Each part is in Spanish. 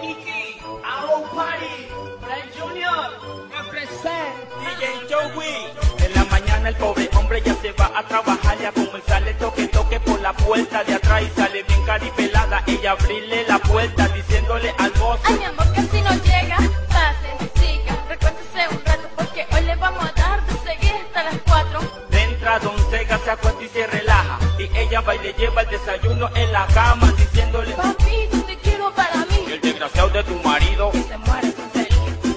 Mickey, Party, Junior, represent DJ Joey. En la mañana el pobre hombre ya se va a trabajar y a comenzar le toque toque por la puerta de atrás y sale bien caripelada. Ella abrirle la puerta diciéndole al mozo. Ay mi amor que si no llega, pase, siga, recuérdese un rato porque hoy le vamos a dar de seguir hasta las 4. Dentro doncella se acuesta y se relaja y ella va y le lleva el desayuno en la cama de tu marido.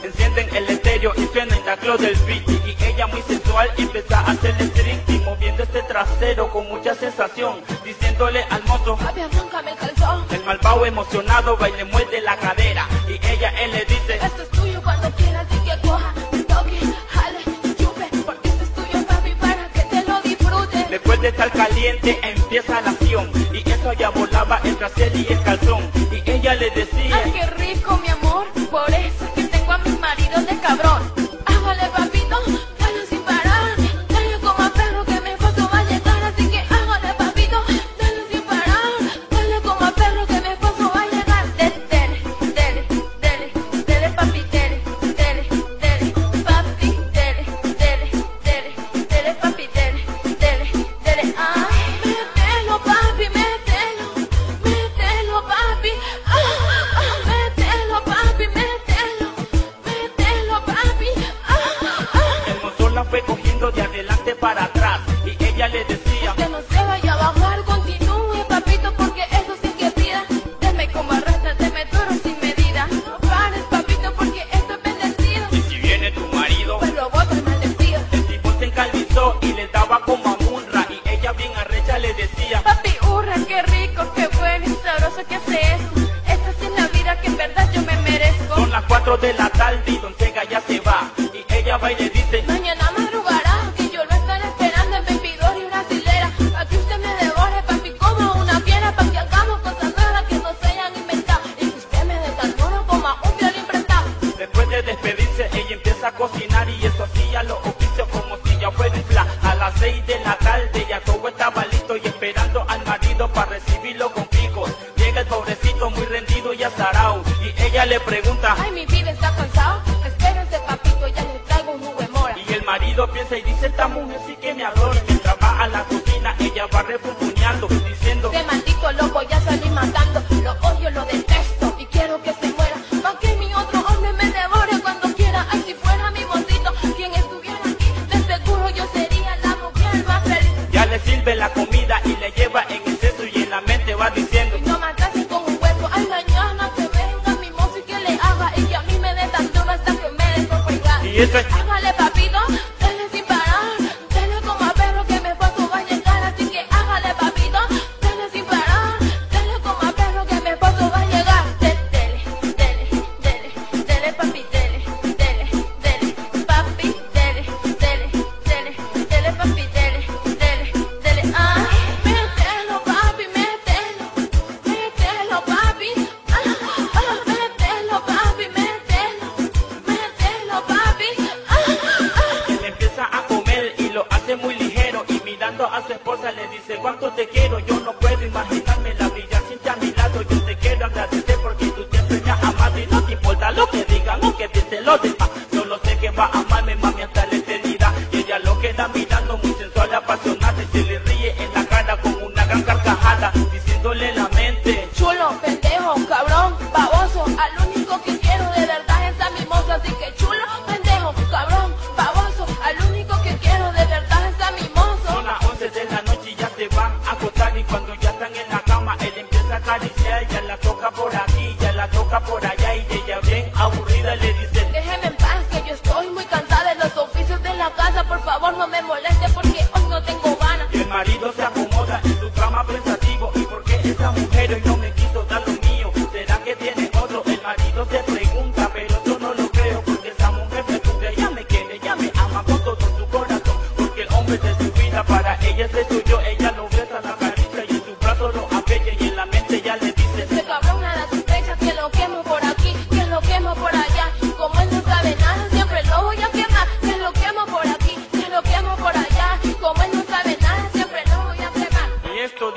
Encienden el estéreo y suena en la clo del beat. Y ella muy sensual empieza a hacer el y Moviendo este trasero con mucha sensación Diciéndole al mozo el malvado emocionado va y le muerde la cadera Y ella, él le dice Esto es tuyo cuando quieras y que coja toque jale chupe porque esto es tuyo baby para que te lo disfrutes Después de estar caliente empieza la acción. Y eso ya volaba el trasero y el calzón. Y ella le decía Ay, qué rico. de la tarde y Doncega ya se va. Y ella va y le marido piensa y dice, esta mujer sí que me adora. Mientras va a la cocina, ella va refunfuñando, diciendo, que maldito loco ya salí matando. Lo odio, lo detesto y quiero que se muera. Más que mi otro hombre me devore cuando quiera. Ay, si fuera mi botito, quien estuviera aquí, de seguro yo sería la mujer más feliz. Ya le sirve la comida y le lleva en exceso y en la mente va diciendo, y no mataste con un huevo, ay, mañana que venga mi mozo y que le haga y que a mí me dé tan que me. Y eso cuánto te quiero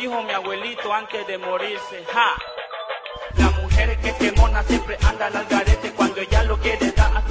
dijo mi abuelito antes de morirse, ja. La mujer que es mona siempre anda al garete cuando ella lo quiere dar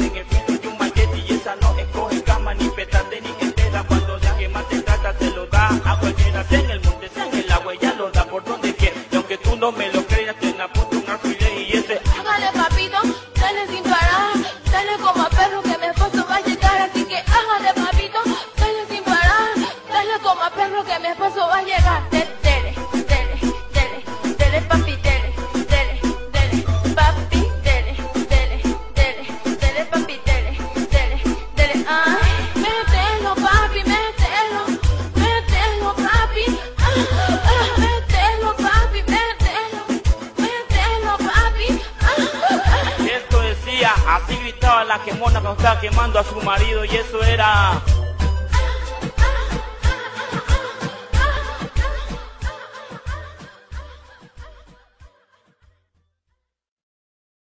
estaba quemando a su marido y eso era